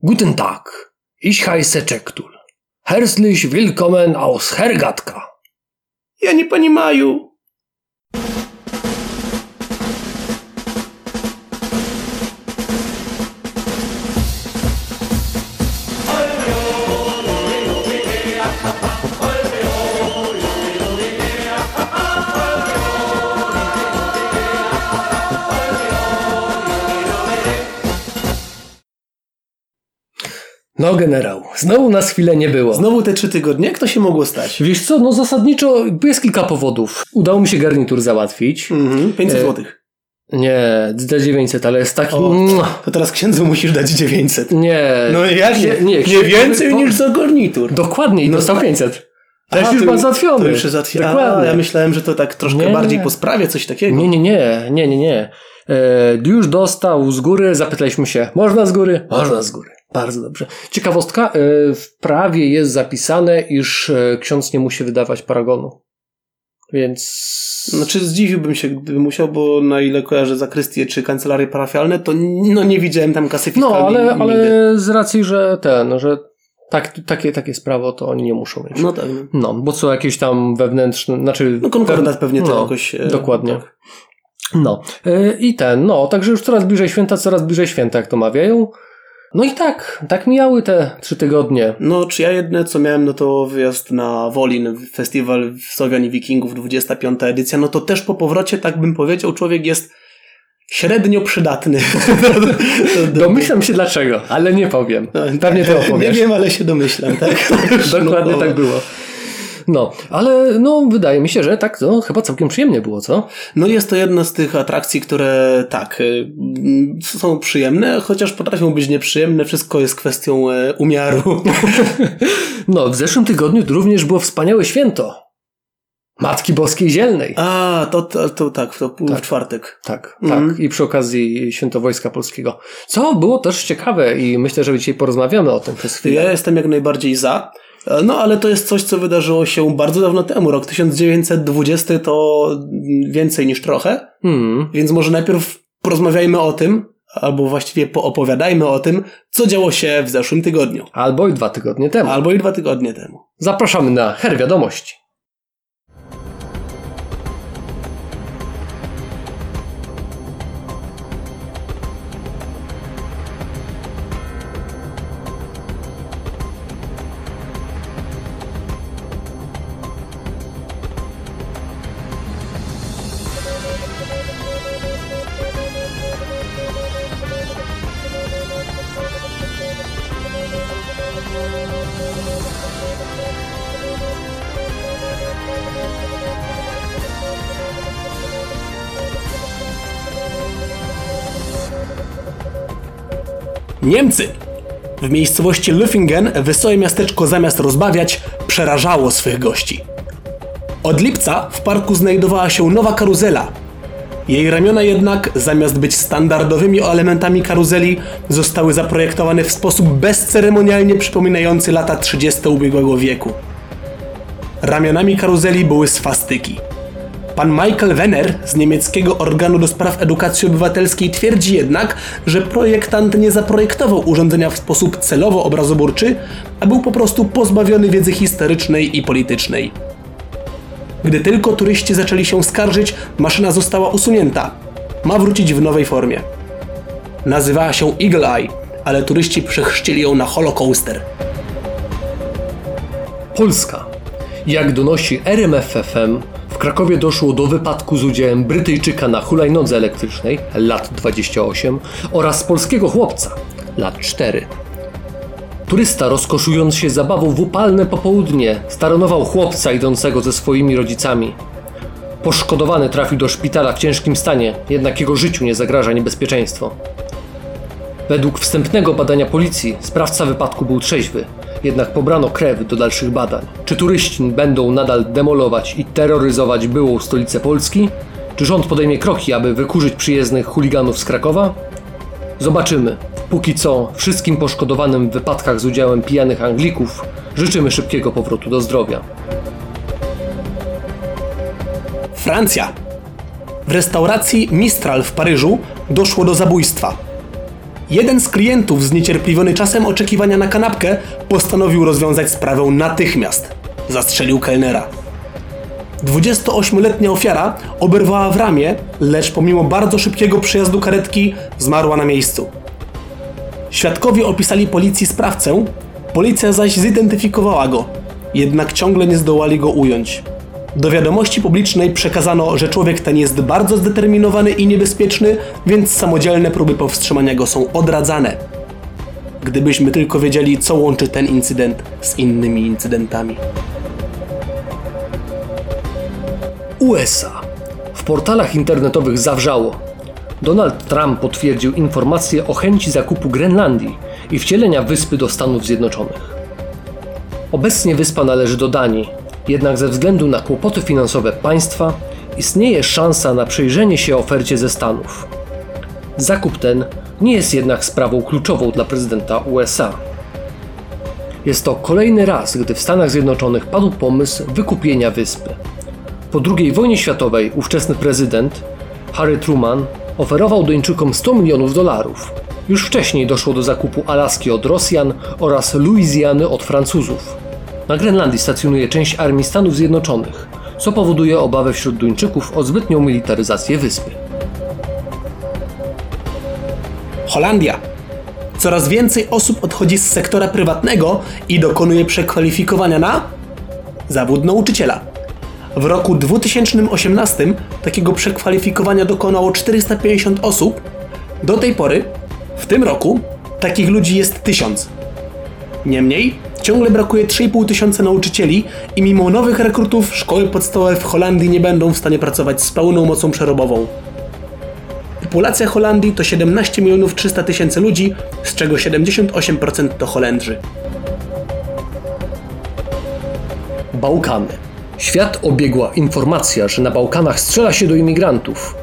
Guten Tag. Ich heiße Czektul. Herzlich willkommen aus Hergatka. Ja nie понимаю. No generał, znowu nas chwilę nie było. Znowu te trzy tygodnie? Jak to się mogło stać? Wiesz co, no zasadniczo jest kilka powodów. Udało mi się garnitur załatwić. Mhm, 500 E, złotych. Nie, za 900, ale jest taki... O. To teraz księdzu musisz dać 900. Nie. No jak nie? Nie, księdzu- więcej niż za garnitur. Dokładnie, i No dostał tak. 500. A, Też już ma załatwiony. To już jest załatwione. A, Dokładnie. ja myślałem, że to tak troszkę Nie. bardziej po sprawie, coś takiego. Nie, nie, nie, nie, nie, nie. E, już dostał z góry, zapytaliśmy się, można z góry? Można z góry. Bardzo dobrze. Ciekawostka, e, w prawie jest zapisane, iż e, ksiądz nie musi wydawać paragonu. Więc... Znaczy zdziwiłbym się, gdybym musiał, bo na ile kojarzę zakrystię czy kancelarie parafialne, to no nie widziałem tam kasy No, fiskalnej ale, nigdy. ale z racji, że ten, że tak, takie, takie sprawo, to oni nie muszą mieć. No tak. No, No, bo są jakieś tam wewnętrzne, znaczy... no konkordat pewnie to no, jakoś... e, Dokładnie. tak. No i ten, no, także już coraz bliżej święta, coraz bliżej święta, jak to mawiają. No i tak, tak mijały te trzy tygodnie. No, czy ja jedne, co miałem, no to wyjazd na Wolin, festiwal Słowian i Wikingów, 25. edycja, no to też po powrocie, tak bym powiedział, człowiek jest średnio przydatny. Domyślam się dlaczego, ale nie powiem. Pewnie to Nie opowiesz. wiem, ale się domyślam, tak? Dokładnie No, tak było. No, ale no, wydaje mi się, że tak to chyba całkiem przyjemnie było, co? No jest to jedna z tych atrakcji, które tak, y, mm, są przyjemne, chociaż potrafią być nieprzyjemne. Wszystko jest kwestią e, umiaru. No, w zeszłym tygodniu również było wspaniałe święto. Matki Boskiej Zielnej. A, to, to, to tak, to był w czwartek. Tak, Mhm. tak. I przy okazji Święto Wojska Polskiego. Co było też ciekawe i myślę, że dzisiaj porozmawiamy o tym przez chwilę. Ja jestem jak najbardziej za. No, ale to jest coś, co wydarzyło się bardzo dawno temu. Rok 1920 to więcej niż trochę, Hmm. więc może najpierw porozmawiajmy o tym, albo właściwie poopowiadajmy o tym, co działo się w zeszłym tygodniu. Albo i dwa tygodnie temu. Albo i dwa tygodnie temu. Zapraszamy na Her Wiadomości. Niemcy! W miejscowości Lüffingen wesołe miasteczko zamiast rozbawiać, przerażało swych gości. Od lipca w parku znajdowała się nowa karuzela. Jej ramiona jednak, zamiast być standardowymi elementami karuzeli, zostały zaprojektowane w sposób bezceremonialnie przypominający lata 30. ubiegłego wieku. Ramionami karuzeli były swastyki. Pan Michael Wenner z niemieckiego organu do spraw edukacji obywatelskiej twierdzi jednak, że projektant nie zaprojektował urządzenia w sposób celowo obrazoburczy, a był po prostu pozbawiony wiedzy historycznej i politycznej. Gdy tylko turyści zaczęli się skarżyć, maszyna została usunięta. Ma wrócić w nowej formie. Nazywała się Eagle Eye, ale turyści przechrzcili ją na Holocoaster. Polska. Jak donosi RMFFM, Krakowie doszło do wypadku z udziałem Brytyjczyka na hulajnodze elektrycznej, lat 28, oraz polskiego chłopca, lat 4. Turysta, rozkoszując się zabawą w upalne popołudnie, staronował chłopca idącego ze swoimi rodzicami. Poszkodowany trafił do szpitala w ciężkim stanie, jednak jego życiu nie zagraża niebezpieczeństwo. Według wstępnego badania policji sprawca wypadku był trzeźwy, jednak pobrano krew do dalszych badań. Czy turyści będą nadal demolować i terroryzować byłą stolicę Polski? Czy rząd podejmie kroki, aby wykurzyć przyjezdnych chuliganów z Krakowa? Zobaczymy. Póki co, wszystkim poszkodowanym w wypadkach z udziałem pijanych Anglików życzymy szybkiego powrotu do zdrowia. Francja. W restauracji Mistral w Paryżu doszło do zabójstwa. Jeden z klientów, zniecierpliwiony czasem oczekiwania na kanapkę, postanowił rozwiązać sprawę natychmiast. Zastrzelił kelnera. 28-letnia ofiara oberwała w ramię, lecz pomimo bardzo szybkiego przyjazdu karetki zmarła na miejscu. Świadkowie opisali policji sprawcę, policja zaś zidentyfikowała go, jednak ciągle nie zdołali go ująć. Do wiadomości publicznej przekazano, że człowiek ten jest bardzo zdeterminowany i niebezpieczny, więc samodzielne próby powstrzymania go są odradzane. Gdybyśmy tylko wiedzieli, co łączy ten incydent z innymi incydentami. USA. W portalach internetowych zawrzało. Donald Trump potwierdził informację o chęci zakupu Grenlandii i wcielenia wyspy do Stanów Zjednoczonych. Obecnie wyspa należy do Danii, jednak ze względu na kłopoty finansowe państwa istnieje szansa na przyjrzenie się ofercie ze Stanów. Zakup ten nie jest jednak sprawą kluczową dla prezydenta USA. Jest to kolejny raz, gdy w Stanach Zjednoczonych padł pomysł wykupienia wyspy. Po II wojnie światowej ówczesny prezydent Harry Truman oferował Duńczykom 100 milionów dolarów. Już wcześniej doszło do zakupu Alaski od Rosjan oraz Luizjany od Francuzów. Na Grenlandii stacjonuje część armii Stanów Zjednoczonych, co powoduje obawę wśród Duńczyków o zbytnią militaryzację wyspy. Holandia. Coraz więcej osób odchodzi z sektora prywatnego i dokonuje przekwalifikowania na zawód nauczyciela. W roku 2018 takiego przekwalifikowania dokonało 450 osób. Do tej pory, w tym roku, takich ludzi jest 1000. Niemniej, ciągle brakuje 3,5 tysiąca nauczycieli i mimo nowych rekrutów szkoły podstawowe w Holandii nie będą w stanie pracować z pełną mocą przerobową. Populacja Holandii to 17 milionów 300 tysięcy ludzi, z czego 78% to Holendrzy. Bałkany. Świat obiegła informacja, że na Bałkanach strzela się do imigrantów.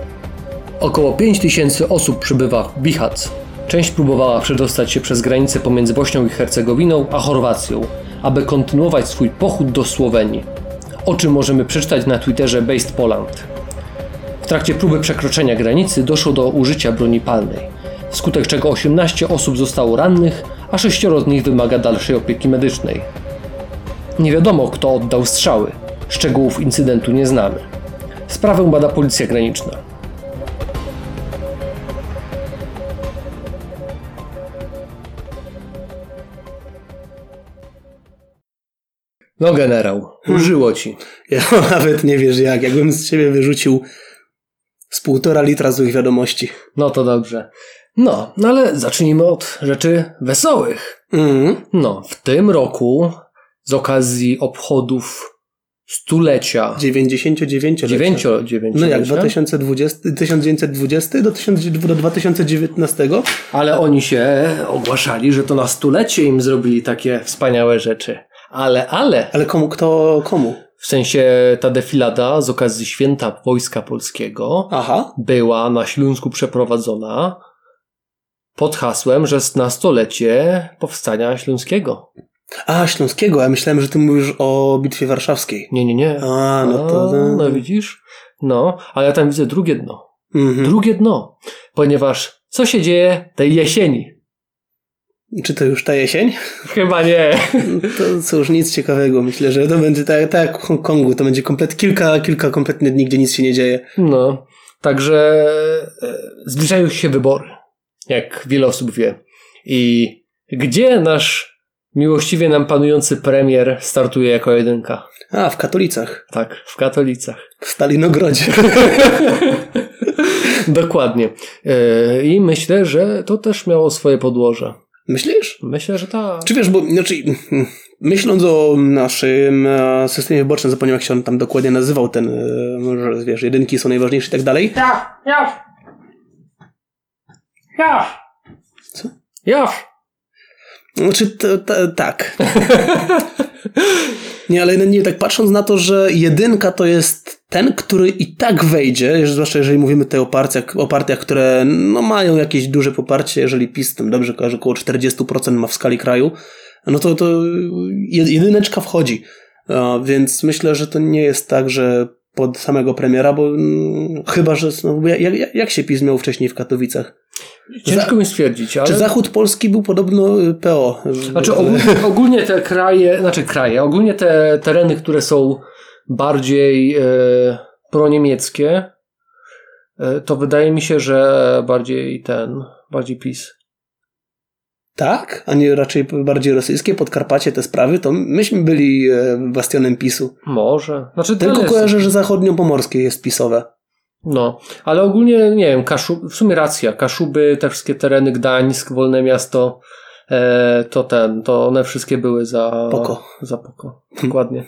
Około 5 tysięcy osób przybywa w Bihac. Część próbowała przedostać się przez granicę pomiędzy Bośnią i Hercegowiną a Chorwacją, aby kontynuować swój pochód do Słowenii. O czym możemy przeczytać na Twitterze Based Poland. W trakcie próby przekroczenia granicy doszło do użycia broni palnej, wskutek czego 18 osób zostało rannych, a 6 z nich wymaga dalszej opieki medycznej. Nie wiadomo, kto oddał strzały. Szczegółów incydentu nie znamy. Sprawę bada policja graniczna. No generał, użyło ci. Ja nawet nie wiesz jak, jakbym z ciebie wyrzucił z półtora litra złych wiadomości. No to dobrze. No, no ale zacznijmy od rzeczy wesołych. Mhm. No, w tym roku z okazji obchodów stulecia 99 9, 9 No jak 2020, 1920 do, 1000 do 2019? Ale oni się ogłaszali, że to na stulecie im zrobili takie wspaniałe rzeczy. Ale, ale, Ale komu, kto, komu? w sensie ta defilada z okazji święta Wojska Polskiego Aha. była na Śląsku przeprowadzona pod hasłem, że na stolecie powstania śląskiego. A, Śląskiego, ja myślałem, że ty mówisz o Bitwie Warszawskiej. Nie, nie, nie. A, no to... A, no widzisz? No, ale ja tam widzę drugie dno. Mhm. Drugie dno. Ponieważ co się dzieje tej jesieni? Czy to już ta jesień? Chyba nie. To cóż, nic ciekawego. Myślę, że to będzie tak, tak jak w Hongkongu. To będzie komplet, kilka, kilka kompletnie dni, gdzie nic się nie dzieje. No, także e, zbliżają się wybory, jak wiele osób wie. I gdzie nasz miłościwie nam panujący premier startuje jako jedynka? A, w Katolicach. Tak, w Katolicach. W Stalinogrodzie. Dokładnie. E, I myślę, że to też miało swoje podłoże. Myślisz? Myślę, że tak. Czy wiesz, bo znaczy, myśląc o naszym e, systemie wyborczym, zapomniałem jak się on tam dokładnie nazywał, ten, e, że wiesz, jedynki są najważniejsze i tak dalej. Ja, ja. Ja. Jaw! Znaczy, to, to, tak. nie, ale nie, tak patrząc na to, że jedynka to jest ten, który i tak wejdzie, zwłaszcza jeżeli mówimy tutaj o partiach, o partiach które no, mają jakieś duże poparcie, jeżeli PiS tam dobrze kojarzy, około 40% ma w skali kraju, no to, to jedyneczka wchodzi. Więc myślę, że to nie jest tak, że pod samego premiera, bo mm, chyba, że no, jak, jak, się PiS miał wcześniej w Katowicach? Ciężko mi stwierdzić, ale... Czy zachód Polski był podobno y, PO? Znaczy ogólnie, ogólnie te kraje, znaczy kraje, ogólnie te tereny, które są bardziej e, proniemieckie, e, to wydaje mi się, że bardziej ten, bardziej PiS. Tak? A nie raczej bardziej rosyjskie, Podkarpacie, te sprawy? To myśmy byli e, bastionem PiSu. Może. Znaczy, Tylko tyle kojarzę, że zachodnio-pomorskie jest pisowe. No, ale ogólnie, nie wiem, Kaszub, w sumie racja, Kaszuby, te wszystkie tereny, Gdańsk, Wolne Miasto, to ten, to one wszystkie były za Poko. Za poko, dokładnie.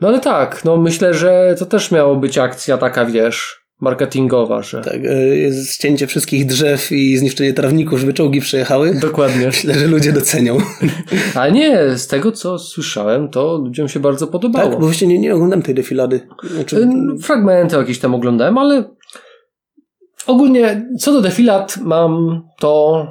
No ale tak, no myślę, że to też miało być akcja taka, wiesz, marketingowa, że... Tak, e, jest ścięcie wszystkich drzew i zniszczenie trawników, żeby czołgi przejechały. Dokładnie. Myślę, że ludzie docenią. Ale nie, z tego co słyszałem, to ludziom się bardzo podobało. Tak, bo właśnie nie, nie oglądam tej defilady. Znaczy, Fragmenty jakieś tam oglądałem, ale ogólnie co do defilad mam to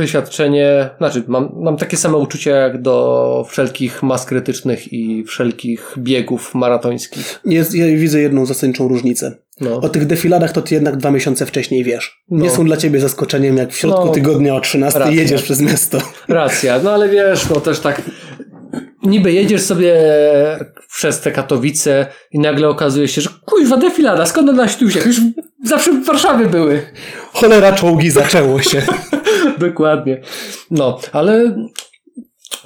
przeświadczenie, znaczy mam, mam takie same uczucie jak do wszelkich mas krytycznych i wszelkich biegów maratońskich. jest, ja widzę jedną zasadniczą różnicę. No. O tych defiladach to ty jednak dwa miesiące wcześniej wiesz. Nie No. są dla ciebie zaskoczeniem, jak w środku No. tygodnia o 13 Racja. jedziesz przez miasto. Racja, no ale wiesz, no też tak niby jedziesz sobie przez te Katowice i nagle okazuje się, że kuźwa defilada, skąd ona się tu wzięła? Już zawsze w Warszawie były. Cholera czołgi, zaczęło się. Dokładnie. No, ale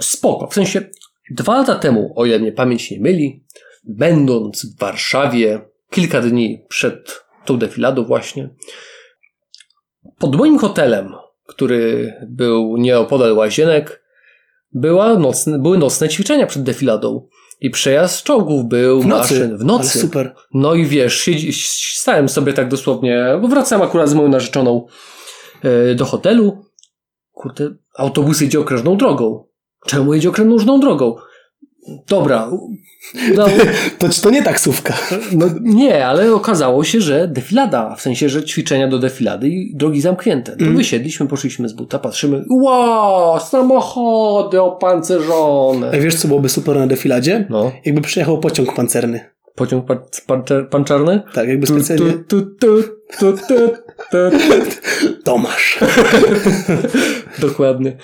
spoko. W sensie dwa lata temu, o ile mnie pamięć nie myli, będąc w Warszawie kilka dni przed tą defiladą właśnie, pod moim hotelem, który był nieopodal łazienek, była nocne, były nocne ćwiczenia przed defiladą. I przejazd czołgów był, W nocy. maszyn w nocy. Ale super. No i wiesz, siedzi, stałem sobie tak dosłownie, bo wracałem akurat z moją narzeczoną e, do hotelu. Kurde, autobus jedzie okrężną drogą. Czemu jedzie okrężną drogą? Dobra. No, To, to nie taksówka. no nie, ale okazało się, że defilada, w sensie, że ćwiczenia do defilady i drogi zamknięte. To Mm. wysiedliśmy, poszliśmy z buta, patrzymy, wow, samochody opancerzone. A wiesz, co byłoby super na defiladzie? No, Jakby przyjechał pociąg pancerny. pociąg pan, pan, panczarny? Tak, jakby specjalnie... tu, tu, tu, tu, tu, tu. Tomasz. Dokładnie.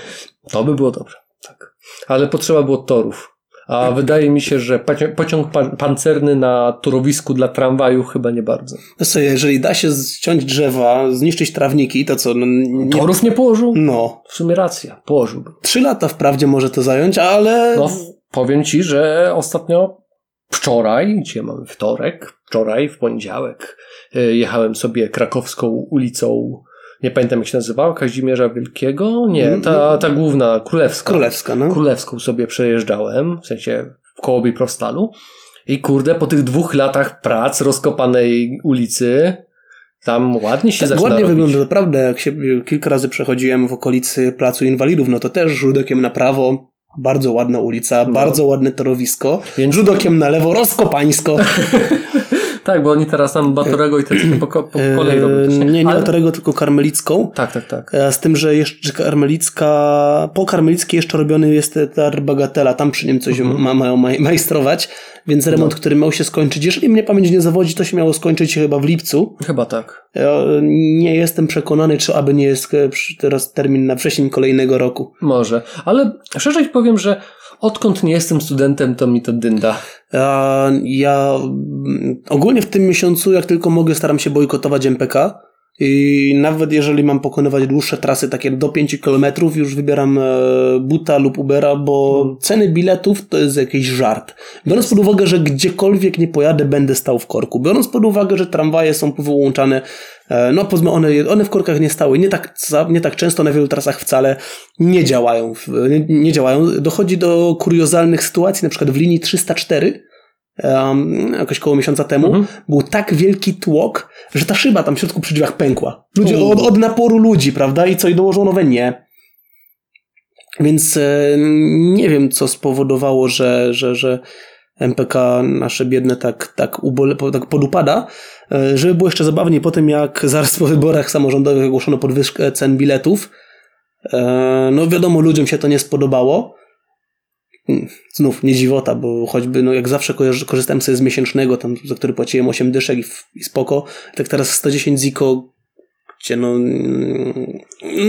To by było dobrze. Tak. Ale potrzeba było torów. A wydaje mi się, że pociąg pan- pancerny na torowisku dla tramwaju chyba nie bardzo. No co, jeżeli da się ściąć drzewa, zniszczyć trawniki, to co? No, nie, Torów nie położył? no. W sumie racja, położyłbym. Trzy lata wprawdzie może to zająć, ale... No, powiem ci, że ostatnio wczoraj, dzisiaj mamy wtorek, wczoraj w poniedziałek y, jechałem sobie krakowską ulicą, nie pamiętam jak się nazywała, Kazimierza Wielkiego? Nie, ta, ta główna, królewska. Królewska, no. Królewską sobie przejeżdżałem, w sensie koło Biprostalu. I kurde, po tych dwóch latach prac rozkopanej ulicy, tam ładnie się Tak zaczyna ładnie robić. wygląda, naprawdę. Jak się kilka razy przechodziłem w okolicy Placu Inwalidów, no to też żudekiem na prawo, bardzo ładna ulica, No. bardzo ładne torowisko, Więc- żudokiem na lewo, rozkopańsko. Tak, bo oni teraz tam Batorego i te po, po kolei robią. E, nie, nie Ale- Batorego, tylko Karmelicką. Tak, tak, tak. E, Z tym, że jeszcze Karmelicka, po Karmelickiej jeszcze robiony jest Teatr Bagatela, tam przy nim coś Mhm. ma, mają maj, majstrować, więc remont, No. który miał się skończyć, jeżeli mnie pamięć nie zawodzi, to się miało skończyć chyba w lipcu. Chyba tak. Ja nie jestem przekonany, czy aby nie jest e, teraz termin na wrzesień kolejnego roku. Może. Ale szerzej powiem, że odkąd nie jestem studentem, to mi to dynda. Ja, mm, ogólnie w tym miesiącu, jak tylko mogę, staram się bojkotować MPK. I nawet jeżeli mam pokonywać dłuższe trasy, takie do 5 km, już wybieram e, buta lub Ubera, bo ceny biletów to jest jakiś żart. Biorąc pod uwagę, że gdziekolwiek nie pojadę, będę stał w korku. Biorąc pod uwagę, że tramwaje są wyłączane, e, no powiedzmy, one, one w korkach nie stały, nie tak, nie tak często na wielu trasach wcale nie działają. Nie, nie działają. Dochodzi do kuriozalnych sytuacji, na przykład w linii 304, um, jakoś koło miesiąca temu, Mhm. był tak wielki tłok, że ta szyba tam w środku przy drzwiach pękła. Ludzie, od, od naporu ludzi, prawda? I co, i dołożono we nie. Więc e, nie wiem, co spowodowało, że, że, że MPK nasze biedne tak, tak, ubole, tak podupada. E, Żeby było jeszcze zabawniej, po tym jak zaraz po wyborach samorządowych ogłoszono podwyżkę cen biletów, e, no wiadomo, ludziom się to nie spodobało. Mm, znów nie dziwota, bo choćby no jak zawsze korzystałem sobie z miesięcznego, tam, za który płaciłem 8 dyszek i, i spoko, tak teraz 110 ziko, gdzie no, mm,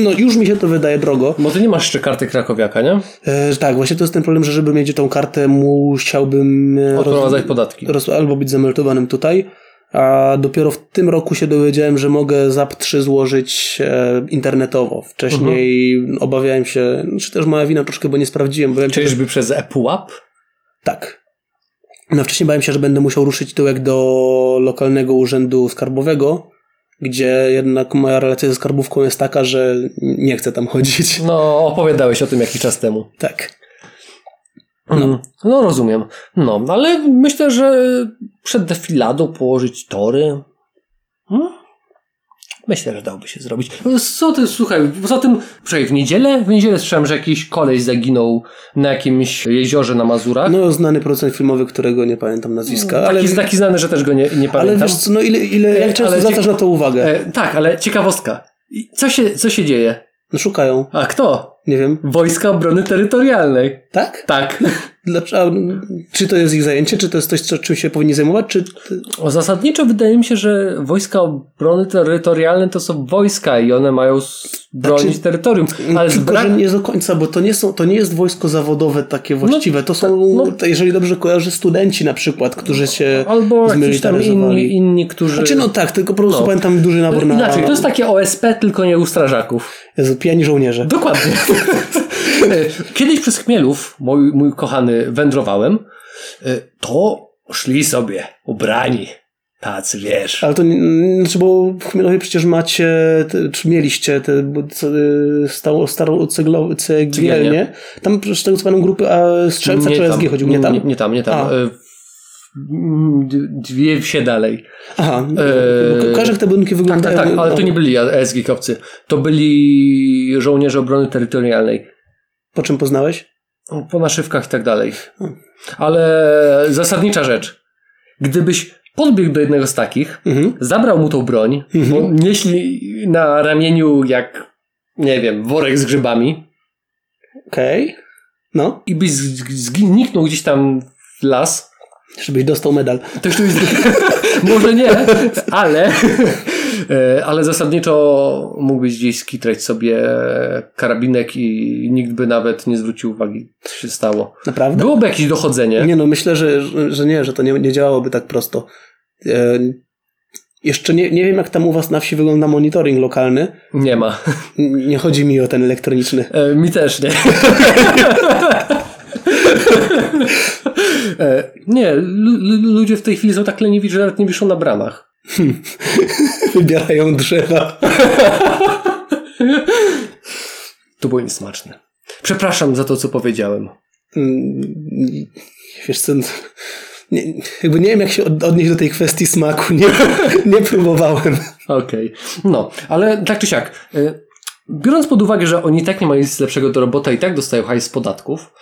no już mi się to wydaje drogo. Bo ty nie masz jeszcze karty krakowiaka, nie? E, tak, właśnie to jest ten problem, że żeby mieć tą kartę musiałbym e, Odprowadzać podatki. roz, albo być zameldowanym tutaj, a dopiero w tym roku się dowiedziałem, że mogę ZAP 3 złożyć e, internetowo. Wcześniej Mhm. obawiałem się, czy też moja wina troszkę, bo nie sprawdziłem, bo Czyżby przez ePUAP? tak. No wcześniej bałem się, że będę musiał ruszyć tyłek do lokalnego urzędu skarbowego, gdzie jednak moja relacja ze skarbówką jest taka, że nie chcę tam chodzić. No, opowiadałeś o tym jakiś czas temu. Tak. No. no rozumiem. No, ale myślę, że przed defiladą położyć tory. Hmm? Myślę, że dałoby się zrobić. Co ty, słuchaj, poza tym, przecież w niedzielę, w niedzielę słyszałem, że jakiś koleś zaginął na jakimś jeziorze na Mazurach. No, znany producent filmowy, którego nie pamiętam nazwiska, taki, ale, taki znany, że też go nie, nie ale pamiętam. wiesz co, no ile, ile jak często ale zwracasz na to uwagę? E, tak, ale ciekawostka. Co się, co się dzieje? No szukają, A kto? Nie wiem. Wojska Obrony Terytorialnej. Tak? Tak. Dlaczego, czy to jest ich zajęcie, czy to jest coś, co, czym się powinni zajmować, czy... O, Zasadniczo wydaje mi się, że wojska obrony terytorialnej to są wojska i one mają s- bronić Znaczy, terytorium. Ale Tylko, brak... że nie do końca, bo to nie, są, to nie jest wojsko zawodowe takie właściwe. To są, no- jeżeli dobrze kojarzę, studenci na przykład, którzy się Albo jakiś tam inni, inni, którzy... Znaczy no tak, tylko po prostu No. pamiętam duży nabór na... Inaczej, to jest takie OSP, tylko nie u strażaków. Jezu, pijani żołnierze. Dokładnie. E, Kiedyś przez Chmielów, mój, mój kochany, wędrowałem, e, to szli sobie ubrani. Tacy, wiesz. Ale to znaczy, bo w Chmielowie przecież macie, te, czy mieliście co, y, stałą, starą ceglo, cegielnię. Cegielnię. Tam przecież tego co panią grupy, a strzelca czy OSG chodził, nie tam? Nie, nie tam, nie tam. A. E, Dwie wsie dalej. Aha, kojarzę jak te budynki Tak, wyglądają. tak, tak, ale no, to nie byli SG-kowcy. To byli żołnierze obrony terytorialnej. Po czym poznałeś? Po naszywkach i tak dalej. Hmm. Ale zasadnicza rzecz. Gdybyś podbiegł do jednego z takich, Mhm. zabrał mu tą broń, Mhm. nieśli na ramieniu jak, nie wiem, worek z grzybami Okej. No, i byś zniknął gdzieś tam w las, żebyś dostał medal. tu jest... Może nie, ale... e, Ale zasadniczo mógłbyś gdzieś skitrać sobie karabinek i nikt by nawet nie zwrócił uwagi, co się stało. Naprawdę? Byłoby jakieś dochodzenie. Nie no, myślę, że, że, nie, że to nie, nie działałoby tak prosto. E, jeszcze nie, nie wiem, jak tam u was na wsi wygląda monitoring lokalny. Nie ma. Nie chodzi mi o ten elektroniczny. E, mi też nie. nie, lu- lu- ludzie w tej chwili są tak leniwi, że nawet nie wiszą na bramach. Wybierają drzewa. To było niesmaczne. Przepraszam za to, co powiedziałem. Mm, Wiesz co, nie, jakby nie wiem, jak się od, odnieść do tej kwestii smaku. Nie, nie próbowałem. Okej. No, ale tak czy siak. e, Biorąc pod uwagę, że oni tak nie mają nic lepszego do roboty i tak dostają hajs z podatków,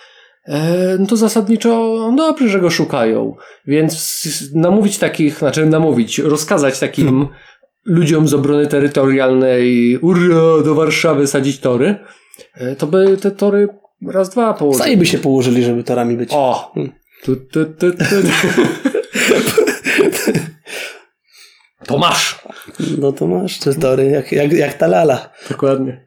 e, no to zasadniczo dobrze, że go szukają. Więc namówić takich, znaczy namówić, rozkazać takim ludziom z obrony terytorialnej urra, do Warszawy sadzić tory, e, to by te tory raz, dwa położyli. Sami by się położyli, żeby torami być. O! Tu, tu, tu, tu. To masz! No to masz te tory, jak, jak, jak ta lala. Dokładnie.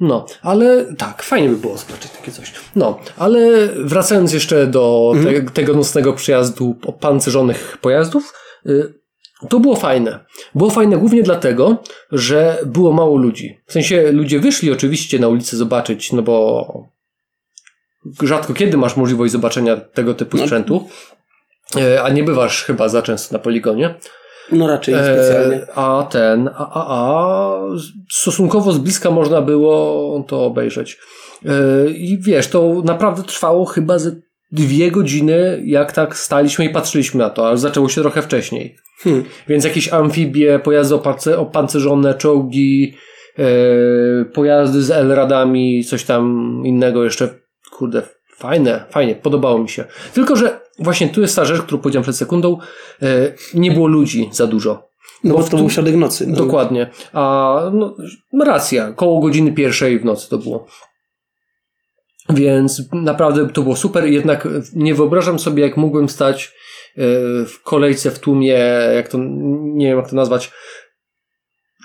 No, ale tak, fajnie by było zobaczyć takie coś. No, ale wracając jeszcze do te, tego nocnego przyjazdu opancerzonych pojazdów, y, to było fajne. Było fajne głównie dlatego, że było mało ludzi. W sensie ludzie wyszli oczywiście na ulicę zobaczyć, no bo rzadko kiedy masz możliwość zobaczenia tego typu No. sprzętu, y, a nie bywasz chyba za często na poligonie. No raczej nie specjalnie. E, a ten, a, a, a stosunkowo z bliska można było to obejrzeć. E, I wiesz, to naprawdę trwało chyba ze dwie godziny, jak tak staliśmy i patrzyliśmy na to, a zaczęło się trochę wcześniej. Hmm. Więc jakieś amfibie, pojazdy opance- opancerzone, czołgi, e, pojazdy z L-radami, coś tam innego jeszcze, kurde, fajne, fajnie, podobało mi się. Tylko, że właśnie tu jest ta rzecz, którą powiedziałem przed sekundą, e, nie było ludzi za dużo. No bo w to był środek nocy. No. Dokładnie. A no, racja, koło godziny pierwszej w nocy to było. Więc naprawdę to było super. Jednak nie wyobrażam sobie, jak mógłbym stać w kolejce, w tłumie, jak to, nie wiem jak to nazwać,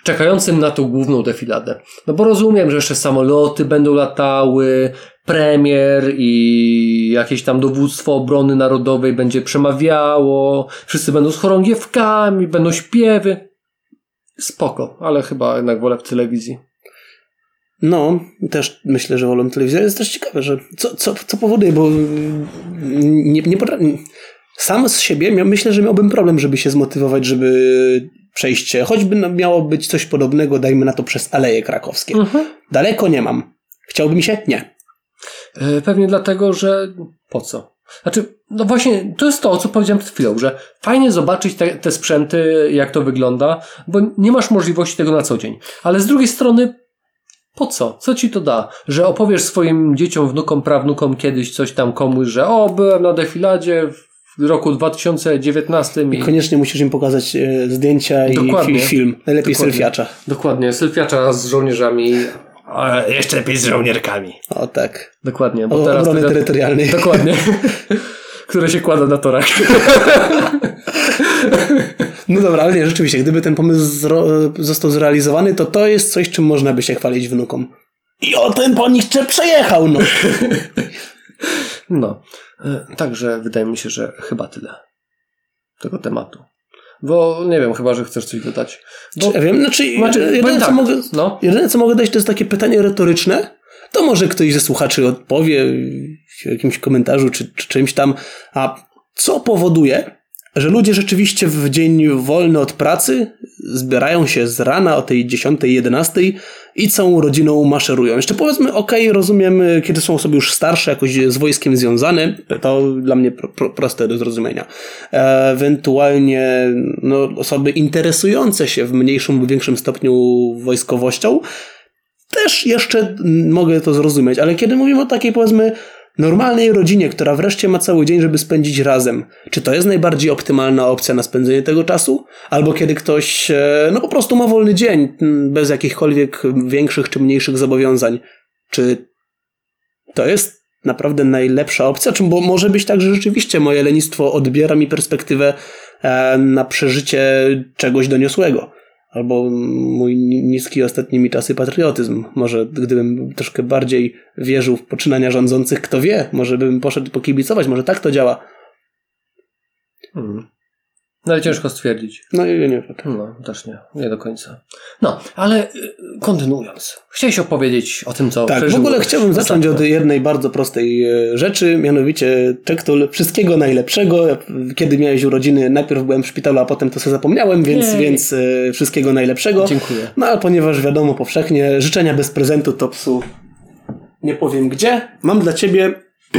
czekającym na tą główną defiladę. No bo rozumiem, że jeszcze samoloty będą latały, premier i jakieś tam dowództwo obrony narodowej będzie przemawiało, wszyscy będą z chorągiewkami, będą śpiewy. Spoko, ale chyba jednak wolę w telewizji. No, też myślę, że wolę telewizję. Jest też ciekawe, że co, co, co powoduje, bo nie, nie potrafię. Sam z siebie myślę, że miałbym problem, żeby się zmotywować, żeby przejście, choćby miało być coś podobnego, dajmy na to przez Aleje Krakowskie. Mhm. Daleko nie mam. Chciałbym się? Nie. E, Pewnie dlatego, że po co? Znaczy, no właśnie, to jest to, o co powiedziałem przed chwilą, że fajnie zobaczyć te, te sprzęty, jak to wygląda, bo nie masz możliwości tego na co dzień. Ale z drugiej strony, po co? Co ci to da? Że opowiesz swoim dzieciom, wnukom, prawnukom kiedyś coś tam komuś, że o, byłem na defiladzie w roku 2019 i... Koniecznie musisz im pokazać e, zdjęcia i Dokładnie. fi- film. Najlepiej Dokładnie. selfiacza. Dokładnie, sylfiacza z żołnierzami, a jeszcze lepiej z żołnierkami. O tak. Dokładnie, bo O teraz... obrony tego- terytorialnej. Dokładnie. Które się kłada na torach. No dobra, ale nie, rzeczywiście, gdyby ten pomysł zro- został zrealizowany, to to jest coś, czym można by się chwalić wnukom. I o ten poniszcze przejechał, no. No. E, Także wydaje mi się, że chyba tyle tego tematu. Bo nie wiem, chyba, że chcesz coś dodać. Bo, Ja wiem, znaczy, Znaczy, jedyne, powiem co tak, mogę, no. jedyne co mogę dać, to jest takie pytanie retoryczne. To może ktoś ze słuchaczy odpowie w jakimś komentarzu czy, czy czymś tam. A co powoduje, że ludzie rzeczywiście w dzień wolny od pracy zbierają się z rana o tej 10, 11 i całą rodziną maszerują. Jeszcze powiedzmy, okej, rozumiem, kiedy są osoby już starsze, jakoś z wojskiem związane, to dla mnie pro, pro, proste do zrozumienia. Ewentualnie no, osoby interesujące się w mniejszym lub większym stopniu wojskowością, też jeszcze mogę to zrozumieć, ale kiedy mówimy o takiej powiedzmy normalnej rodzinie, która wreszcie ma cały dzień, żeby spędzić razem, czy to jest najbardziej optymalna opcja na spędzenie tego czasu? Albo kiedy ktoś e, no po prostu ma wolny dzień, mm, bez jakichkolwiek większych czy mniejszych zobowiązań, czy to jest naprawdę najlepsza opcja? Czy bo może być tak, że rzeczywiście moje lenistwo odbiera mi perspektywę e, na przeżycie czegoś doniosłego? Albo mój ni- niski ostatnimi czasy patriotyzm. Może gdybym troszkę bardziej wierzył w poczynania rządzących, kto wie, może bym poszedł pokibicować, może tak to działa. Hmm. No ale ciężko stwierdzić. No i nie wiem. No, też nie. Nie do końca. No, ale y, kontynuując. Chciałeś opowiedzieć o tym, co Tak, w ogóle chciałbym zacząć od jednej bardzo prostej e, rzeczy, mianowicie Czektul, wszystkiego najlepszego. Kiedy miałeś urodziny, najpierw byłem w szpitalu, a potem to sobie zapomniałem, więc, Jej. więc e, wszystkiego najlepszego. Dziękuję. No ale ponieważ wiadomo powszechnie, życzenia bez prezentu to psu nie powiem gdzie, mam dla ciebie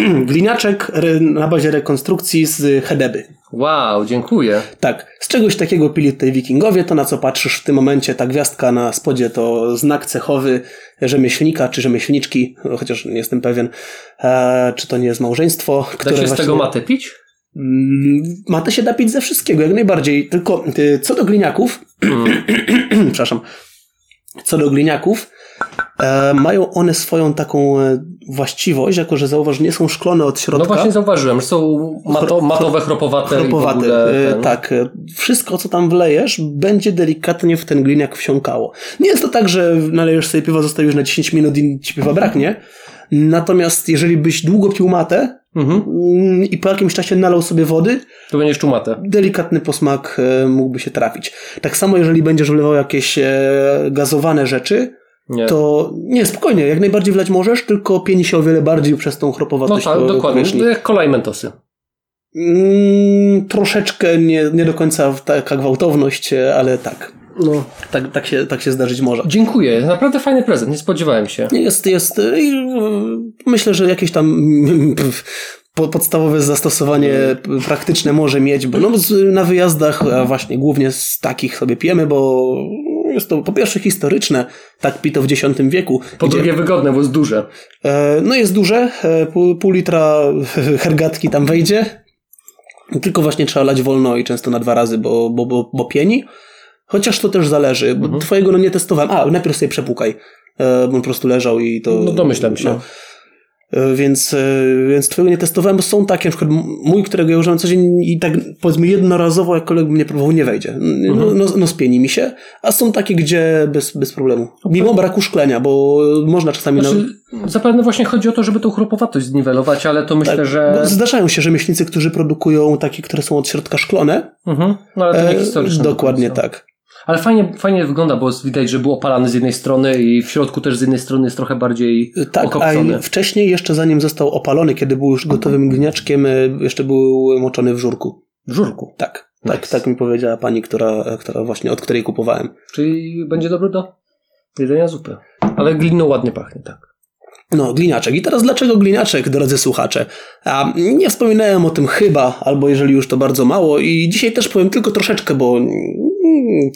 gliniaczek na bazie rekonstrukcji z Hedeby. Wow, dziękuję. Tak, z czegoś takiego pili tutaj wikingowie, to na co patrzysz w tym momencie, ta gwiazdka na spodzie to znak cechowy rzemieślnika czy rzemieślniczki, chociaż nie jestem pewien, e, czy to nie jest małżeństwo, Da które się z właśnie... tego matę pić? Mm, Matę się da pić ze wszystkiego, jak najbardziej. Tylko y, co do gliniaków, przepraszam, co do gliniaków, mają one swoją taką e, właściwość, jako że zauważ, nie są szklone od No środka. właśnie zauważyłem, że są mato, matowe, chropowate, Chropowate. E, ten... Tak. e, Wszystko, co tam wlejesz, będzie delikatnie w ten gliniak wsiąkało. Nie jest to tak, że nalejesz sobie piwa, zostawisz na 10 minut i ci piwa braknie. Natomiast jeżeli byś długo pił matę Mhm. mm, i po jakimś czasie nalał sobie wody, To będziesz czumatę. delikatny posmak e, mógłby się trafić. Tak samo, jeżeli będziesz wlewał jakieś e, gazowane rzeczy, Nie. to nie, spokojnie, jak najbardziej wlać możesz, tylko pieni się o wiele bardziej przez tą no chropowatość tak, po- dokładnie. powierzchni. No Jak kolej mentosy. Mm, troszeczkę nie, nie do końca taka gwałtowność, ale tak. No, tak, tak, się, tak się zdarzyć może. Dziękuję. Naprawdę fajny prezent. Nie spodziewałem się. Jest, jest, i, e, myślę, że jakieś tam mm, podstawowe zastosowanie praktyczne może mieć, bo no, na wyjazdach a właśnie głównie z takich sobie pijemy, bo jest to po pierwsze historyczne, tak pito w X wieku. Po gdzie- drugie wygodne, bo jest duże. E, No jest duże, e, pół, pół litra hergatki tam wejdzie, tylko właśnie trzeba lać wolno i często na dwa razy, bo, bo, bo, bo pieni. Chociaż to też zależy, bo Mhm. twojego no nie testowałem. A, najpierw sobie przepłukaj, e, bo on po prostu leżał i to... No domyślam się. no. E, Więc, e, więc twojego nie testowałem, bo są takie, na przykład mój, którego ja używam co dzień i tak powiedzmy jednorazowo, jak kolega mnie próbował, nie wejdzie. No, no, no spieni mi się, a są takie, gdzie bez, bez problemu. Mimo braku szklenia, bo można czasami... na- Znaczy, zapewne właśnie chodzi o to, żeby tą chropowatość zniwelować, ale to myślę, tak, że... zdarzają się rzemieślnicy, którzy produkują takie, które są od środka szklone. Mhm. No ale to nie E, historyczne. Dokładnie do końca. tak. Ale fajnie, fajnie wygląda, bo widać, że był opalany z jednej strony i w środku też z jednej strony jest trochę bardziej Tak, a okopcony. i wcześniej, jeszcze zanim został opalony, kiedy był już gotowym gliniaczkiem, e, jeszcze był moczony w żurku. W żurku. Tak, tak, Nice. tak mi powiedziała pani, która, która właśnie, od której kupowałem. Czyli będzie dobry do jedzenia zupy. Ale gliną ładnie pachnie, tak. No, gliniaczek. I teraz dlaczego gliniaczek, drodzy słuchacze? A nie wspominałem o tym chyba, albo jeżeli już to bardzo mało i dzisiaj też powiem tylko troszeczkę, bo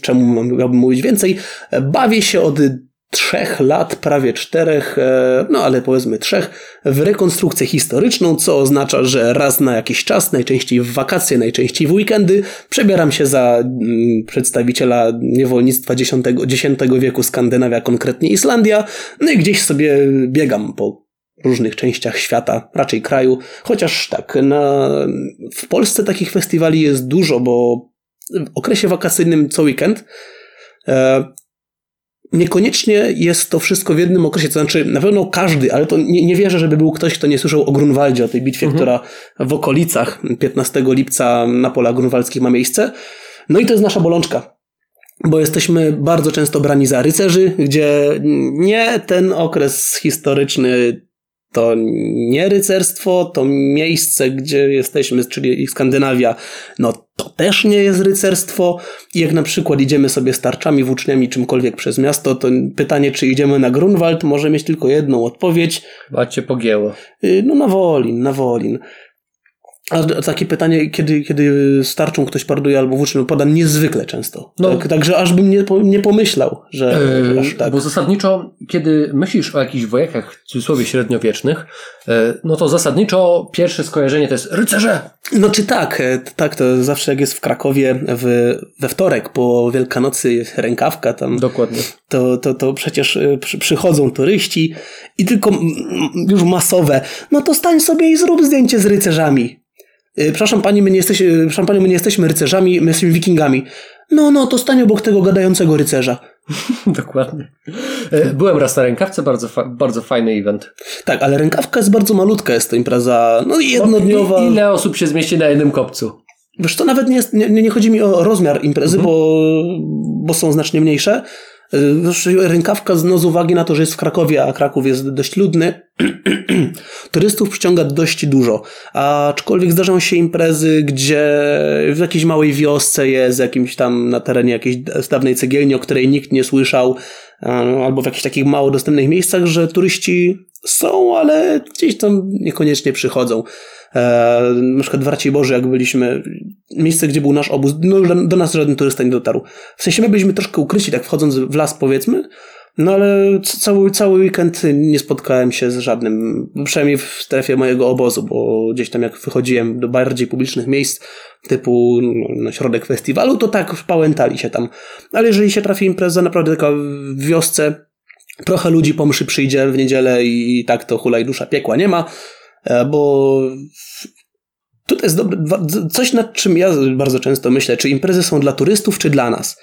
czemu mam- mówić więcej? Bawię się od trzech lat, prawie czterech, e, no ale powiedzmy trzech, w rekonstrukcję historyczną, co oznacza, że raz na jakiś czas, najczęściej w wakacje, najczęściej w weekendy, przebieram się za mm, przedstawiciela niewolnictwa X, X wieku Skandynawia, konkretnie Islandia, no i gdzieś sobie biegam po różnych częściach świata, raczej kraju, chociaż tak, na, w Polsce takich festiwali jest dużo, bo okresie wakacyjnym co weekend e, Niekoniecznie jest to wszystko w jednym okresie, to znaczy na pewno każdy, ale to nie, nie wierzę, żeby był ktoś, kto nie słyszał o Grunwaldzie, o tej bitwie, Mhm. która w okolicach 15 lipca na polach grunwaldzkich ma miejsce. No i to jest nasza bolączka, bo jesteśmy bardzo często brani za rycerzy, gdzie nie ten okres historyczny to nie rycerstwo, to miejsce, gdzie jesteśmy, czyli Skandynawia, no to też nie jest rycerstwo. I jak na przykład idziemy sobie z tarczami, włóczniami, czymkolwiek przez miasto, to pytanie, czy idziemy na Grunwald, może mieć tylko jedną odpowiedź. Chyba cię pogięło. Y, No na Wolin, na Wolin. A takie pytanie, kiedy, kiedy z tarczą ktoś parduje albo włócznią, pada niezwykle często. No. Tak, także aż bym nie, nie pomyślał, że Yy, aż tak. Bo zasadniczo, kiedy myślisz o jakichś wojakach w cudzysłowie średniowiecznych, yy, no to zasadniczo pierwsze skojarzenie to jest rycerze! No czy tak, e, tak, to zawsze jak jest w Krakowie w, we wtorek po Wielkanocy rękawka tam, Dokładnie. to, to, to przecież przy, przychodzą turyści i tylko już masowe, no to stań sobie i zrób zdjęcie z rycerzami. E, Przepraszam pani, my nie, jesteś, e, przepraszam pani, my nie jesteśmy rycerzami, my jesteśmy wikingami. No, no, to stań obok tego gadającego rycerza. Dokładnie. Yy, Byłem raz na rękawce, bardzo, fa- bardzo fajny event. Tak, ale rękawka jest bardzo malutka, jest to impreza, no jednodniowa. I, ile osób się zmieści na jednym kopcu? Wiesz, to nawet nie, jest, nie, nie chodzi mi o rozmiar imprezy, bo, bo są znacznie mniejsze. Y, Wiesz, rękawka no, z uwagi na to, że jest w Krakowie, a Kraków jest dość ludny, turystów przyciąga dość dużo. Aczkolwiek zdarzają się imprezy, gdzie w jakiejś małej wiosce jest, jakimś tam na terenie jakiejś dawnej cegielni, o której nikt nie słyszał, albo w jakichś takich mało dostępnych miejscach, że turyści są, ale gdzieś tam niekoniecznie przychodzą. E, na przykład w Boże, jak byliśmy, miejsce, gdzie był nasz obóz, no, do- do nas żaden turysta nie dotarł. W sensie my byliśmy troszkę ukryci, tak wchodząc w las powiedzmy, no ale cały, cały weekend nie spotkałem się z żadnym, przynajmniej w strefie mojego obozu, bo gdzieś tam jak wychodziłem do bardziej publicznych miejsc, typu no, środek festiwalu, to tak pałętali się tam. Ale jeżeli się trafi impreza naprawdę taka w wiosce, trochę ludzi po mszy przyjdzie w niedzielę i tak to hulaj dusza piekła nie ma, e, bo tutaj jest dobre, coś nad czym ja bardzo często myślę, czy imprezy są dla turystów, czy dla nas.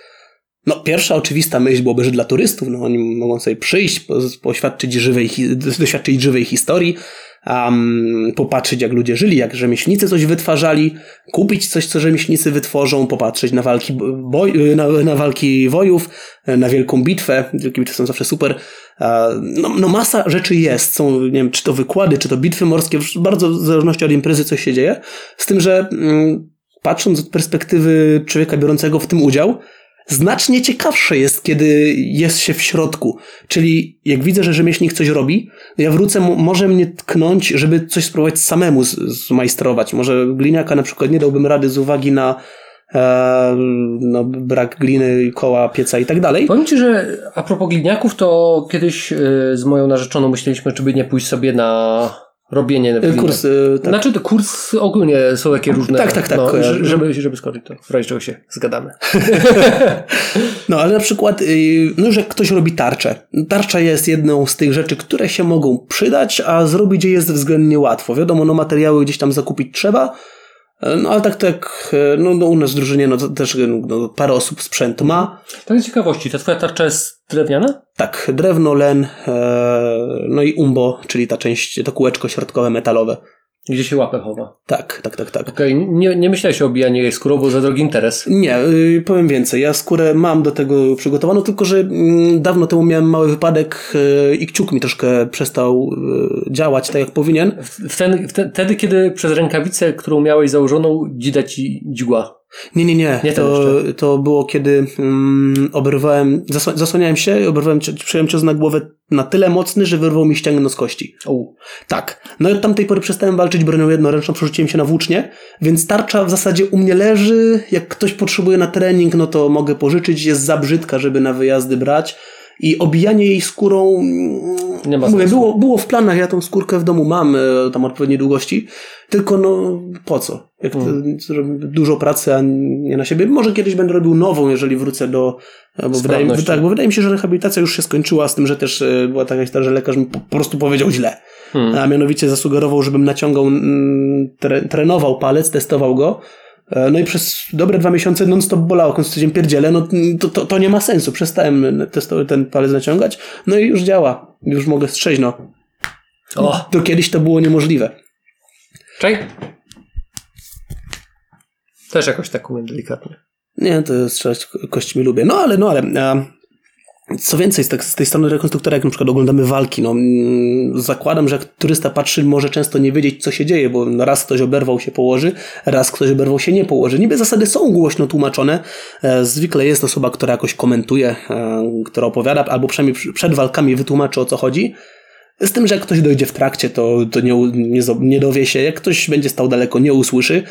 No, pierwsza oczywista myśl byłoby, że dla turystów, no oni mogą sobie przyjść, po- poświadczyć żywej, doświadczyć żywej historii, um, popatrzeć jak ludzie żyli, jak rzemieślnicy coś wytwarzali, kupić coś, co rzemieślnicy wytworzą, popatrzeć na walki, boj, na, na walki wojów, na wielką bitwę, wielkie bitwy są zawsze super. No, no masa rzeczy jest, są, nie wiem, czy to wykłady, czy to bitwy morskie, bardzo w zależności od imprezy coś się dzieje, z tym, że mm, patrząc z perspektywy człowieka biorącego w tym udział, znacznie ciekawsze jest, kiedy jest się w środku. Czyli jak widzę, że rzemieślnik coś robi, ja wrócę, mo- może mnie tknąć, żeby coś spróbować samemu zmajstrować. Może gliniaka na przykład nie dałbym rady z uwagi na e, no, brak gliny, koła, pieca i tak dalej. Powiem Ci, że a propos gliniaków, to kiedyś y, z moją narzeczoną myśleliśmy, czy by nie pójść sobie na robienie. Kurs, y, tak. Znaczy to kurs ogólnie są takie różne. Tak, tak, tak. No, E, żeby, żeby skończyć to. W razie czego się zgadamy. No ale na przykład, y, no że ktoś robi tarczę. Tarcza jest jedną z tych rzeczy, które się mogą przydać, a zrobić je jest względnie łatwo. Wiadomo, no materiały gdzieś tam zakupić trzeba, e, no ale tak e, no, no u nas w drużynie, no też no, parę osób sprzęt ma. Tak z ciekawości, ta twoja tarcza jest drewniana? Tak, drewno, len, e, no i umbo, czyli ta część, to kółeczko środkowe metalowe. Gdzie się łapę chowa? Tak, tak, tak, tak. Okej, nie, nie myślałeś o obijaniu jej skórą, bo za drogi interes. Nie, y, powiem więcej. Ja skórę mam do tego przygotowaną, tylko że mm, dawno temu miałem mały wypadek y, i kciuk mi troszkę przestał y, działać tak jak powinien. W ten, w te, wtedy, kiedy przez rękawicę, którą miałeś założoną, dzida ci dźgła. Nie, nie, nie. Nie to, to było kiedy mm, oberwałem, zasła- zasłaniałem się i oberwałem, przyjąłem cios na głowę na tyle mocny, że wyrwał mi ścięgno z kości. O, Tak. No i od tamtej pory przestałem walczyć bronią jednoręczną, przerzuciłem się na włócznie, więc tarcza w zasadzie u mnie leży. Jak ktoś potrzebuje na trening, no to mogę pożyczyć. Jest za brzydka, żeby na wyjazdy brać. I obijanie jej skórą, Nie ma mówię, było, było w planach, ja tą skórkę w domu mam, e, tam odpowiedniej długości, tylko no po co? Jak Mm. zrobię dużo pracy, a nie na siebie. Może kiedyś będę robił nową, jeżeli wrócę do, bo wydaje, mi- tak, bo wydaje mi się, że rehabilitacja już się skończyła, z tym, że też e, była taka historia, że lekarz mi po, po prostu powiedział źle. Hmm. A mianowicie zasugerował, żebym naciągał, mm, tre, trenował palec, testował go. E, No i przez dobre dwa miesiące non-stop bolało, końcu tydzień pierdzielę, no to, to, to nie ma sensu. Przestałem ten palec naciągać, no i już działa. Już mogę strzeć, no. o, To kiedyś to było niemożliwe. czej. Też jakoś tak umiem delikatnie. Nie, to strzelać ko- kośćmi lubię. No ale, no ale... A, co więcej, z, tak, z tej strony rekonstruktora, jak na przykład oglądamy walki, no mm, zakładam, że jak turysta patrzy, może często nie wiedzieć, co się dzieje, bo raz ktoś oberwał się położy, raz ktoś oberwał się nie położy. Niby zasady są głośno tłumaczone. E, zwykle jest osoba, która jakoś komentuje, e, która opowiada, albo przynajmniej przy- przed walkami wytłumaczy, o co chodzi. Z tym, że jak ktoś dojdzie w trakcie, to, to nie, nie, nie dowie się. Jak ktoś będzie stał daleko, nie usłyszy,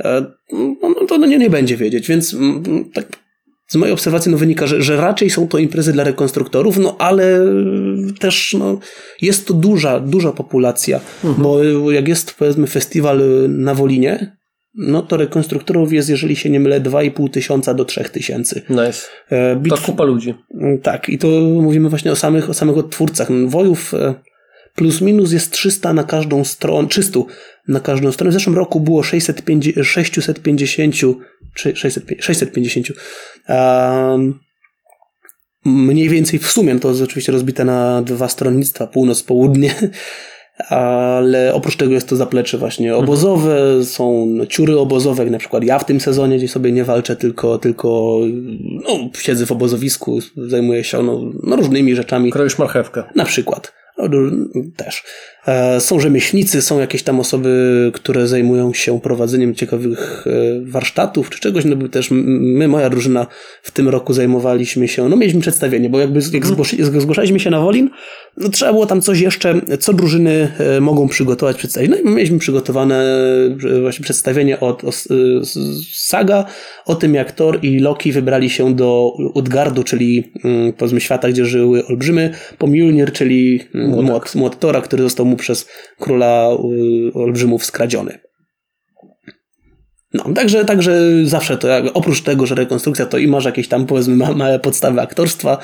e, no, no to nie, nie będzie wiedzieć. Więc mm, tak z mojej obserwacji no, wynika, że, że raczej są to imprezy dla rekonstruktorów, no ale też no, jest to duża, duża populacja, bo jak jest powiedzmy festiwal na Wolinie, no to rekonstruktorów jest, jeżeli się nie mylę, 2,5 tysiąca do 3 tysięcy. Nice. E, To Bitw, kupa ludzi. tak, i to mówimy właśnie o samych, o samych odtwórcach. Wojów e, plus minus jest 300 na każdą stronę, 300 na każdą stronę. W zeszłym roku było 650, 650 czy 600, 650. Um, mniej więcej w sumie, no to jest oczywiście rozbite na dwa stronnictwa, północ, południe, ale oprócz tego jest to zaplecze właśnie obozowe, są ciury obozowe, jak na przykład ja w tym sezonie, gdzie sobie nie walczę, tylko, tylko no, siedzę w obozowisku, zajmuję się no, no, różnymi rzeczami. Kroisz marchewkę. Na przykład. No, też. E, Są rzemieślnicy, są jakieś tam osoby, które zajmują się prowadzeniem ciekawych e, warsztatów czy czegoś. No bo też my, moja drużyna w tym roku zajmowaliśmy się, no mieliśmy przedstawienie, bo jakby jak jak zgłaszaliśmy się na Wolin, no trzeba było tam coś jeszcze, co drużyny e, mogą przygotować, przedstawić. No i my mieliśmy przygotowane właśnie przedstawienie od, o, Saga o tym, jak Thor i Loki wybrali się do Utgardu, czyli mm, powiedzmy świata, gdzie żyły olbrzymy, po Mjolnir, czyli młot, młot Tora, który został mu przez króla y, olbrzymów skradziony. No, także, także zawsze to, oprócz tego, że rekonstrukcja to i masz jakieś tam powiedzmy ma, małe podstawy aktorstwa,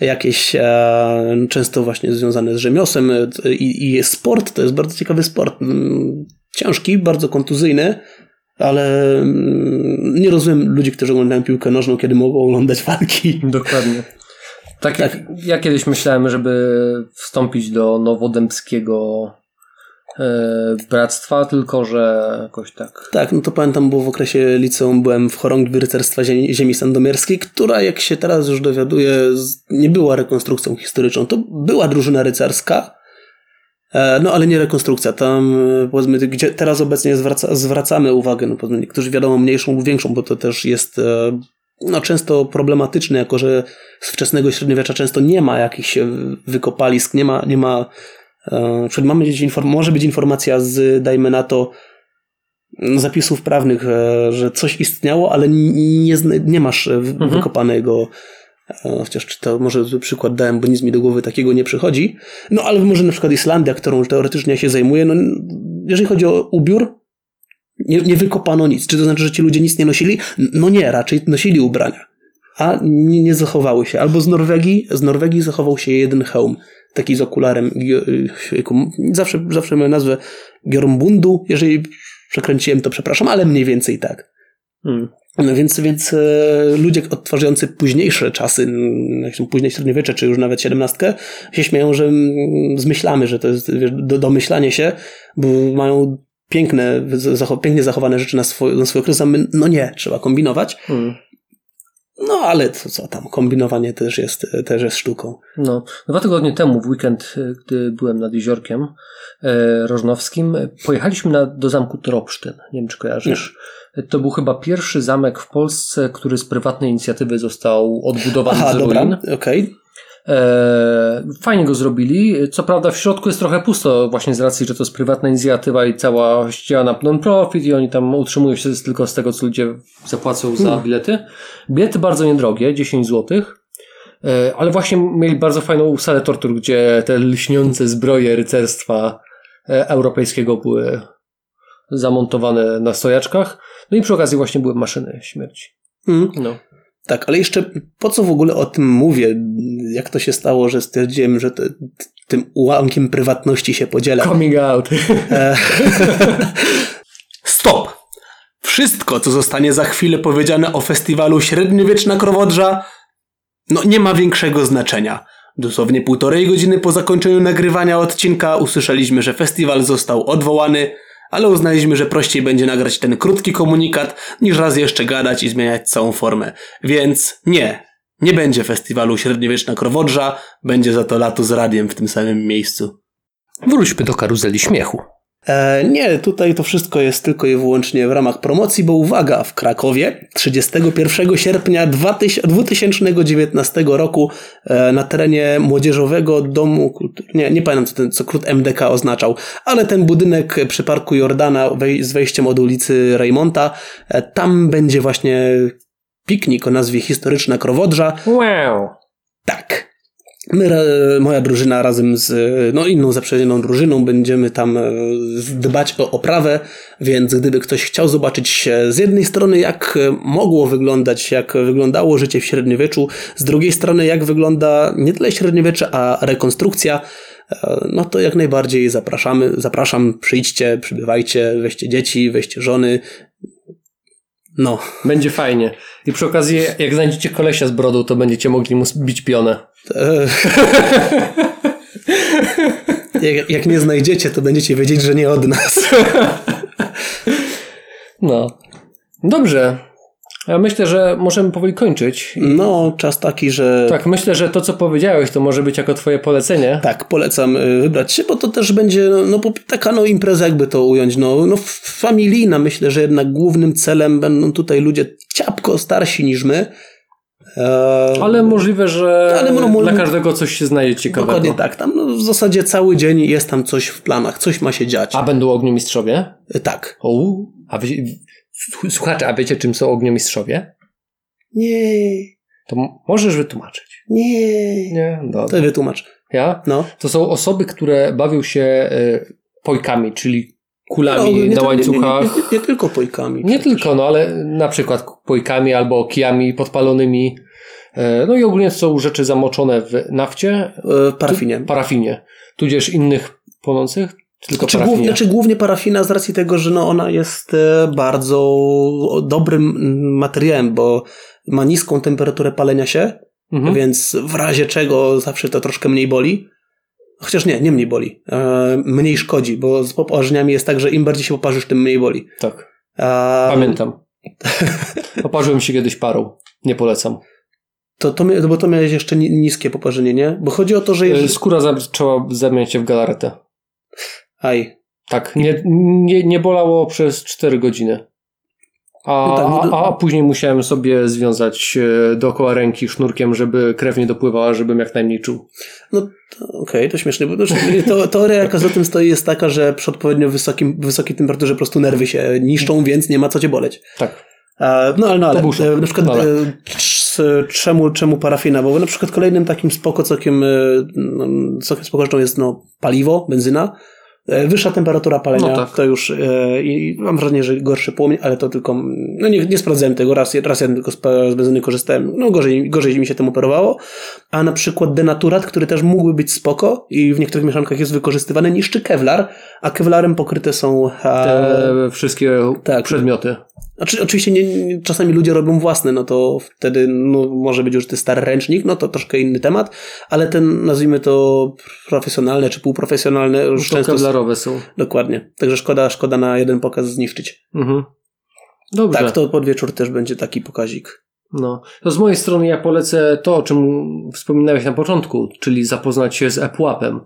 jakieś e, często właśnie związane z rzemiosłem e, i, i sport, to jest bardzo ciekawy sport. Mm, Ciężki, bardzo kontuzyjny, ale mm, nie rozumiem ludzi, którzy oglądają piłkę nożną, kiedy mogą oglądać walki. Dokładnie. Tak, Tak. jak ja kiedyś myślałem, żeby wstąpić do nowodębskiego e, bractwa, tylko że jakoś tak. Tak, no to pamiętam, bo w okresie liceum byłem w chorągwi rycerstwa ziemi, ziemi sandomierskiej, która, jak się teraz już dowiaduję, nie była rekonstrukcją historyczną. To była drużyna rycerska, e, no ale nie rekonstrukcja. Tam, e, powiedzmy, gdzie teraz obecnie zwraca, zwracamy uwagę, no powiedzmy, niektórzy wiadomo mniejszą lub większą, bo to też jest e, no, często problematyczne, jako że z wczesnego średniowiecza często nie ma jakichś e, wykopalisk, nie ma, nie ma e, przed mamy gdzieś inform- może być informacja z, dajmy na to, zapisów prawnych, e, że coś istniało, ale nie, nie masz e, w- wykopanego E, Chociaż czy to może przykład dałem, bo nic mi do głowy takiego nie przychodzi. No ale może na przykład Islandia, którą teoretycznie ja się zajmuję, no jeżeli chodzi o ubiór, nie, nie wykopano nic. Czy to znaczy, że ci ludzie nic nie nosili? No nie, raczej nosili ubrania. A nie, nie zachowały się. Albo z Norwegii, z Norwegii zachował się jeden hełm. Taki z okularem. Jejku, Zawsze, zawsze miałem nazwę Gjorbundu. Jeżeli przekręciłem, to przepraszam, ale mniej więcej tak. Hmm. No więc, więc e, ludzie odtwarzający późniejsze czasy, późne średniowiecze, czy już nawet siedemnastkę, się śmieją, że zmyślamy, że to jest do, domyślanie się, bo mają piękne, zacho- pięknie zachowane rzeczy na swój, na swój okres, a my, no nie, trzeba kombinować. Hmm. No ale to co tam, kombinowanie też jest, też jest sztuką. No, dwa tygodnie temu, w weekend, y, gdy byłem nad jeziorkiem e, Rożnowskim, e, pojechaliśmy na, do zamku Tropsztyn. Nie wiem, czy kojarzysz. To był chyba pierwszy zamek w Polsce, który z prywatnej inicjatywy został odbudowany Aha, z dobra, ruin. E, fajnie go zrobili. Co prawda w środku jest trochę pusto, właśnie z racji, że to jest prywatna inicjatywa i cała ściana non-profit i oni tam utrzymują się tylko z tego, co ludzie zapłacą za Hmm. bilety. Bilety bardzo niedrogie, 10 zł. Ale właśnie mieli bardzo fajną salę tortur, gdzie te lśniące zbroje rycerstwa e, europejskiego były zamontowane na stojaczkach. No i przy okazji właśnie były maszyny śmierci. Mm. No. Tak, ale jeszcze po co w ogóle o tym mówię? Jak to się stało, że stwierdziłem, że to, tym ułamkiem prywatności się podziela? Coming out. E, Stop! Wszystko, co zostanie za chwilę powiedziane o festiwalu Średniowieczna Krowodrza, no nie ma większego znaczenia. Dosłownie półtorej godziny po zakończeniu nagrywania odcinka usłyszeliśmy, że festiwal został odwołany, ale uznaliśmy, że prościej będzie nagrać ten krótki komunikat, niż raz jeszcze gadać i zmieniać całą formę. Więc nie, nie będzie festiwalu Średniowieczna Krowodrza, będzie za to lato z radiem w tym samym miejscu. Wróćmy do karuzeli śmiechu. E, nie, tutaj to wszystko jest tylko i wyłącznie w ramach promocji, bo uwaga, w Krakowie 31 sierpnia 2000 2019 roku e, na terenie Młodzieżowego Domu Kultury, nie, nie pamiętam co, ten, co krót MDK oznaczał, ale ten budynek przy Parku Jordana wej, z wejściem od ulicy Rejmonta, e, tam będzie właśnie piknik o nazwie Historyczna Krowodrza. Wow. Tak. My, moja drużyna razem z no, inną zaprzyjaźnioną drużyną będziemy tam e, dbać o oprawę, więc gdyby ktoś chciał zobaczyć z jednej strony jak mogło wyglądać, jak wyglądało życie w średniowieczu, z drugiej strony jak wygląda nie tyle średniowiecze, a rekonstrukcja, e, no to jak najbardziej zapraszamy, zapraszam, przyjdźcie, przybywajcie, weźcie dzieci, weźcie żony. No, Będzie fajnie. I przy okazji, jak znajdziecie kolesia z brodą, to będziecie mogli mu bić pionę. E, jak, jak nie znajdziecie, to będziecie wiedzieć, że nie od nas. No. Dobrze. Ja myślę, że możemy powoli kończyć. No, czas taki, że tak, Tak, myślę, że to, co powiedziałeś, to może być jako twoje polecenie. polecam y, wybrać się, bo to też będzie no, no, taka no, impreza, jakby to ująć, no, no familijna. Myślę, że jednak głównym celem będą tutaj ludzie ciapko starsi niż my. E, Ale możliwe, że Ale no, dla każdego coś się znajdzie ciekawego. Dokładnie tak. Tam no, w zasadzie cały dzień jest tam coś w planach, coś ma się dziać. A będą ogniomistrzowie? E, Tak. O, a wy, słuchacze, a wiecie, czym są ogniomistrzowie? Nie, To możesz wytłumaczyć. nie. Nie? To Dobra. wytłumacz. Ja? No. To są osoby, które bawią się e, pojkami, czyli kulami No, na nie, łańcuchach. Nie, nie, nie tylko pojkami. Nie tylko, no ale na przykład pojkami albo kijami podpalonymi. E, No i ogólnie są rzeczy zamoczone w nafcie, E, parafinie. parafinie, tudzież innych płonących, tylko Czy parafinie. głównie, znaczy głównie parafina z racji tego, że no ona jest e, bardzo dobrym mm, materiałem, bo ma niską temperaturę palenia się, Mhm. więc w razie czego zawsze to troszkę mniej boli. Chociaż nie, nie mniej boli. E, mniej szkodzi, bo z poparzeniami jest tak, że im bardziej się poparzysz, tym mniej boli. Tak, pamiętam. Poparzyłem się kiedyś parą. Nie polecam. To, to, bo to miałeś jeszcze ni- niskie poparzenie, nie? Bo chodzi o to, że... E, Jeżeli... Skóra zaczęła zamieniać się w galaretę. Aj. Tak, nie, nie, nie bolało przez 4 godziny. A, No tak, no a, a później musiałem sobie związać e, dookoła ręki sznurkiem, żeby krew nie dopływała, żebym jak najmniej czuł. No okej, to śmieszne. Bo, to, teoria, jaka za tym stoi, jest taka, że przy odpowiednio wysokim, wysokiej temperaturze po prostu nerwy się niszczą, więc nie ma co cię boleć. Tak. E, No ale, no, ale e, na przykład Dobra. e, trz- e, czemu, czemu parafina, bo na przykład kolejnym takim spoko całkiem, no, całkiem spoko rzeczą jest no, paliwo, benzyna. E, Wyższa temperatura palenia No tak. to już e, i mam wrażenie, że gorszy płomień, ale to tylko, no nie, nie sprawdzałem tego, raz, raz ja tylko z, z benzyny korzystałem, no gorzej, gorzej mi się tym operowało, a na przykład denaturat, który też mógłby być spoko i w niektórych mieszankach jest wykorzystywany, niszczy kevlar, a kevlarem pokryte są a, Te wszystkie tak. przedmioty. Znaczy, oczywiście nie, nie, czasami ludzie robią własne, no to wtedy no, może być już ty stary ręcznik, no to troszkę inny temat, ale ten, nazwijmy to profesjonalne czy półprofesjonalne, już To często... kevlarowe są. Dokładnie. Także szkoda, szkoda na jeden pokaz zniszczyć. Mhm. Dobrze. Tak, to pod wieczór też będzie taki pokazik. No. To z mojej strony ja polecę to, o czym wspominałeś na początku, czyli zapoznać się z ePUAP-em.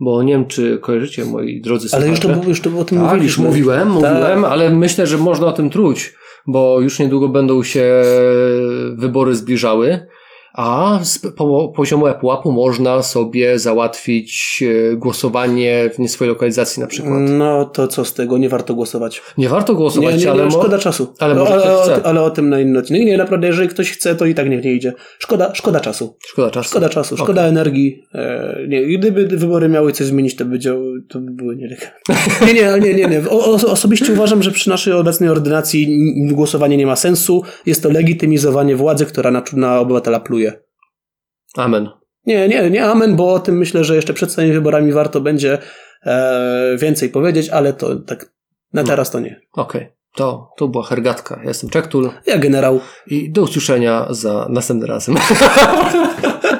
Bo nie wiem, czy kojarzycie, moi drodzy Ale już to, słuchacze. już to o tym Tak, już mówiliśmy. mówiłem, mówiłem, Tak. ale myślę, że można o tym truć, bo już niedługo będą się wybory zbliżały, a z po, poziomu ePUAP-u można sobie załatwić e, głosowanie w nie swojej lokalizacji na przykład. No to co z tego, nie warto głosować. Nie warto Nie, głosować, nie, nie, ale mo- szkoda czasu. ale No, może ale, o, ale o tym na inny odcinek. Nie, naprawdę, jeżeli ktoś chce, to i tak niech nie idzie. Szkoda, szkoda czasu. szkoda czasu. Szkoda czasu, szkoda energii. E, nie, gdyby wybory miały coś zmienić, to by, dział- to by były nielegalne. Nie, nie, nie, nie. nie. O, osobiście uważam, że przy naszej obecnej ordynacji głosowanie nie ma sensu. Jest to legitymizowanie władzy, która na, na obywatela pluje. Amen. Nie, nie, nie amen, bo o tym myślę, że jeszcze przed samymi wyborami warto będzie e, więcej powiedzieć, ale to tak na teraz to nie. Okej. To, to była hergatka. Ja jestem Czektul Ja generał. i do usłyszenia za następnym razem.